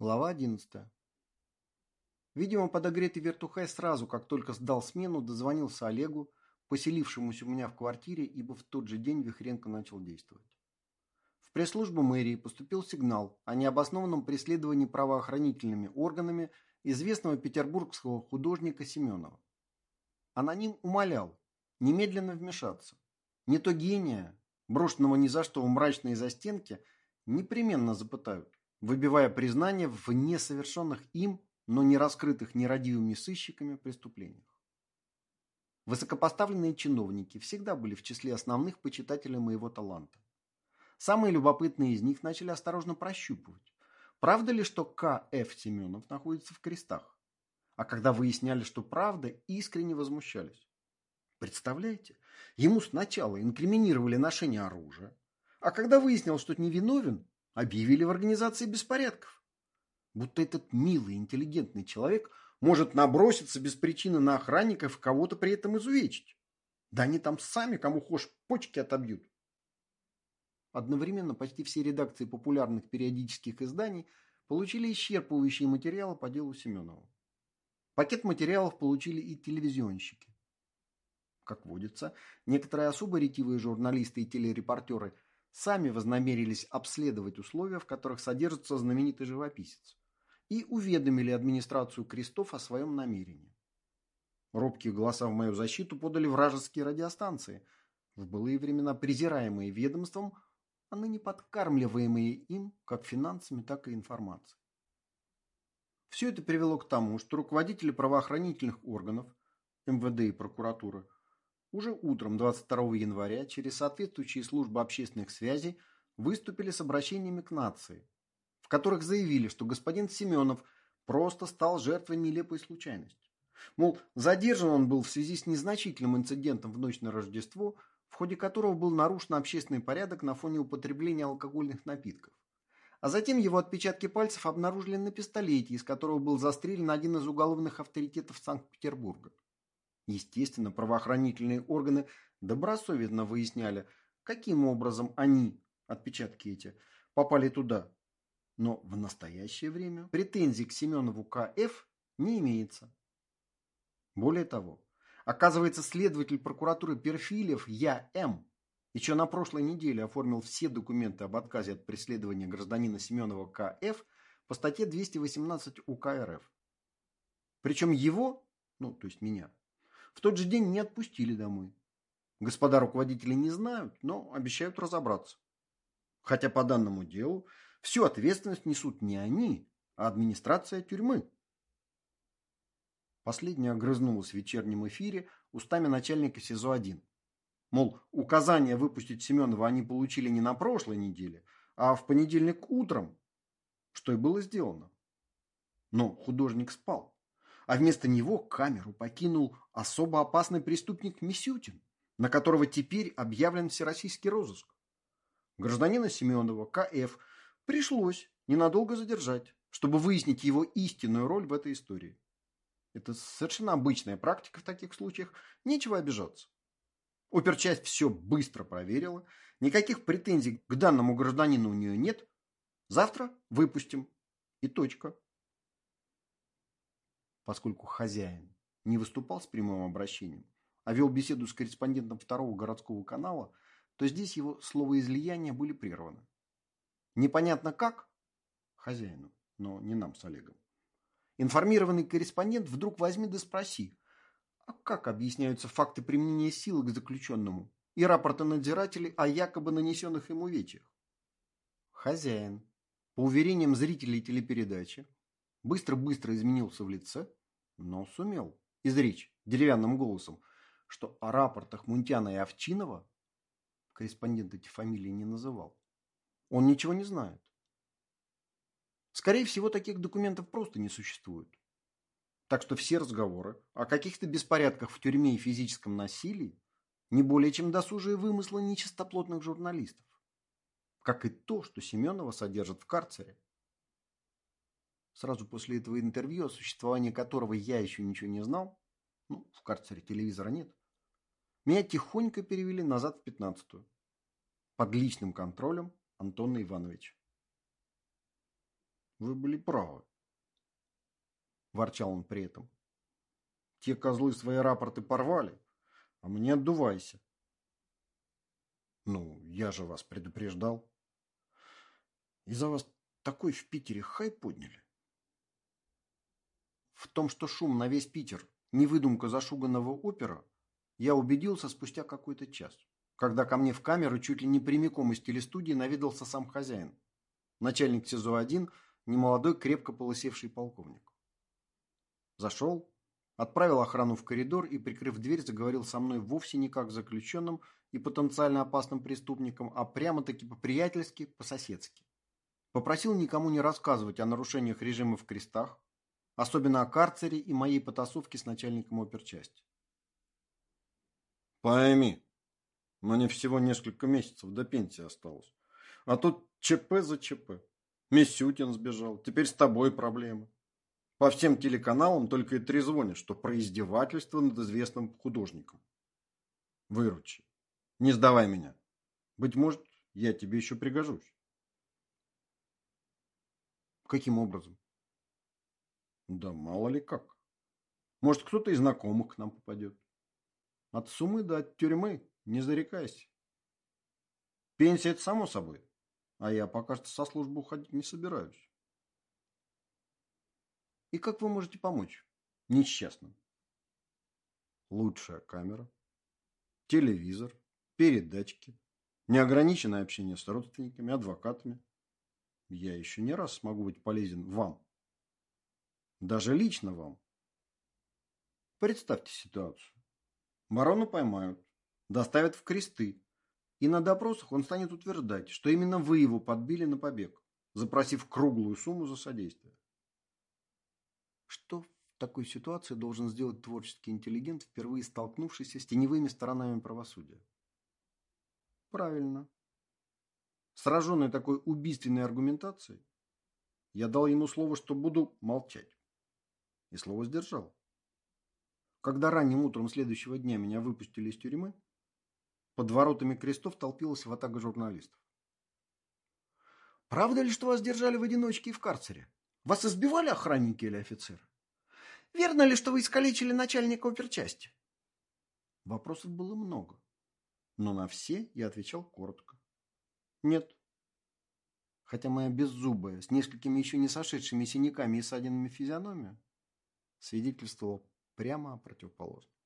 Глава 11. Видимо, подогретый вертухай сразу, как только сдал смену, дозвонился Олегу, поселившемуся у меня в квартире, ибо в тот же день Вихренко начал действовать. В пресс-службу мэрии поступил сигнал о необоснованном преследовании правоохранительными органами известного петербургского художника Семенова. Аноним умолял немедленно вмешаться. Не то гения, брошенного ни за что в мрачные застенки, непременно запытают выбивая признание в несовершенных им, но не раскрытых нерадивыми сыщиками преступлениях. Высокопоставленные чиновники всегда были в числе основных почитателей моего таланта. Самые любопытные из них начали осторожно прощупывать, правда ли, что К.Ф. Семенов находится в крестах. А когда выясняли, что правда, искренне возмущались. Представляете, ему сначала инкриминировали ношение оружия, а когда выяснилось, что невиновен, объявили в организации беспорядков. Будто этот милый, интеллигентный человек может наброситься без причины на охранников и кого-то при этом изувечить. Да они там сами, кому хочешь, почки отобьют. Одновременно почти все редакции популярных периодических изданий получили исчерпывающие материалы по делу Семенова. Пакет материалов получили и телевизионщики. Как водится, некоторые особо ретивые журналисты и телерепортеры – сами вознамерились обследовать условия, в которых содержится знаменитый живописец, и уведомили администрацию крестов о своем намерении. Робкие голоса в мою защиту подали вражеские радиостанции, в былые времена презираемые ведомством, а ныне подкармливаемые им как финансами, так и информацией. Все это привело к тому, что руководители правоохранительных органов, МВД и прокуратуры – уже утром 22 января через соответствующие службы общественных связей выступили с обращениями к нации, в которых заявили, что господин Семенов просто стал жертвой нелепой случайности. Мол, задержан он был в связи с незначительным инцидентом в ночь на Рождество, в ходе которого был нарушен общественный порядок на фоне употребления алкогольных напитков. А затем его отпечатки пальцев обнаружили на пистолете, из которого был застрелен один из уголовных авторитетов Санкт-Петербурга. Естественно, правоохранительные органы добросовестно выясняли, каким образом они, отпечатки эти, попали туда. Но в настоящее время претензий к Семенову К.Ф. не имеется. Более того, оказывается, следователь прокуратуры Перфилев Я.М. еще на прошлой неделе оформил все документы об отказе от преследования гражданина Семенова К.Ф. по статье 218 УК РФ. Причем его, ну, то есть меня, в тот же день не отпустили домой. Господа руководители не знают, но обещают разобраться. Хотя по данному делу всю ответственность несут не они, а администрация тюрьмы. Последняя огрызнулась в вечернем эфире устами начальника СИЗО-1. Мол, указание выпустить Семенова они получили не на прошлой неделе, а в понедельник утром, что и было сделано. Но художник спал а вместо него камеру покинул особо опасный преступник Мисютин, на которого теперь объявлен всероссийский розыск. Гражданина Семенова, К.Ф., пришлось ненадолго задержать, чтобы выяснить его истинную роль в этой истории. Это совершенно обычная практика в таких случаях, нечего обижаться. Оперчасть все быстро проверила, никаких претензий к данному гражданину у нее нет. Завтра выпустим. И точка поскольку хозяин не выступал с прямым обращением, а вел беседу с корреспондентом второго городского канала, то здесь его словоизлияния были прерваны. Непонятно как? Хозяину, но не нам с Олегом. Информированный корреспондент вдруг возьми да спроси, а как объясняются факты применения силы к заключенному и рапорты надзирателей о якобы нанесенных ему вечерах? Хозяин, по уверениям зрителей телепередачи, быстро-быстро изменился в лице, но сумел изречь деревянным голосом, что о рапортах Мунтяна и Овчинова корреспондент эти фамилии не называл. Он ничего не знает. Скорее всего, таких документов просто не существует. Так что все разговоры о каких-то беспорядках в тюрьме и физическом насилии не более чем досужие вымыслы нечистоплотных журналистов. Как и то, что Семенова содержат в карцере сразу после этого интервью, о существовании которого я еще ничего не знал, ну, в карцере телевизора нет, меня тихонько перевели назад в пятнадцатую под личным контролем Антона Ивановича. Вы были правы. Ворчал он при этом. Те козлы свои рапорты порвали, а мне отдувайся. Ну, я же вас предупреждал. Из-за вас такой в Питере хай подняли. В том, что шум на весь Питер не выдумка зашуганного опера, я убедился спустя какой-то час, когда ко мне в камеру чуть ли не прямиком из телестудии наведался сам хозяин, начальник СИЗО-1, немолодой, крепко полысевший полковник. Зашел, отправил охрану в коридор и, прикрыв дверь, заговорил со мной вовсе не как заключенным и потенциально опасным преступником, а прямо-таки по-приятельски, по-соседски. Попросил никому не рассказывать о нарушениях режима в крестах, особенно о карцере и моей потасовке с начальником оперчасти. Пойми, мне всего несколько месяцев до пенсии осталось. А тут ЧП за ЧП. Мисютин сбежал, теперь с тобой проблемы. По всем телеканалам только и трезвонят, что про издевательство над известным художником. Выручи. Не сдавай меня. Быть может, я тебе еще пригожусь. Каким образом? Да мало ли как. Может, кто-то из знакомых к нам попадет. От сумы до от тюрьмы, не зарекайся. Пенсия – это само собой. А я пока что со службы уходить не собираюсь. И как вы можете помочь несчастным? Лучшая камера, телевизор, передатчики, неограниченное общение с родственниками, адвокатами. Я еще не раз смогу быть полезен вам. Даже лично вам. Представьте ситуацию. Барона поймают, доставят в кресты, и на допросах он станет утверждать, что именно вы его подбили на побег, запросив круглую сумму за содействие. Что в такой ситуации должен сделать творческий интеллигент, впервые столкнувшийся с теневыми сторонами правосудия? Правильно. Сраженный такой убийственной аргументацией, я дал ему слово, что буду молчать. И слово сдержал. Когда ранним утром следующего дня меня выпустили из тюрьмы, под воротами крестов толпилась ватага журналистов. «Правда ли, что вас держали в одиночке и в карцере? Вас избивали охранники или офицеры? Верно ли, что вы искалечили начальника оперчасти?» Вопросов было много, но на все я отвечал коротко. «Нет». Хотя моя беззубая, с несколькими еще не сошедшими синяками и ссадинами физиономия свидетельствовала прямо о противоположном.